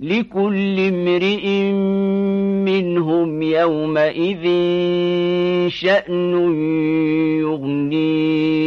لكل امرئ منهم يومئذ شأن يغنيه.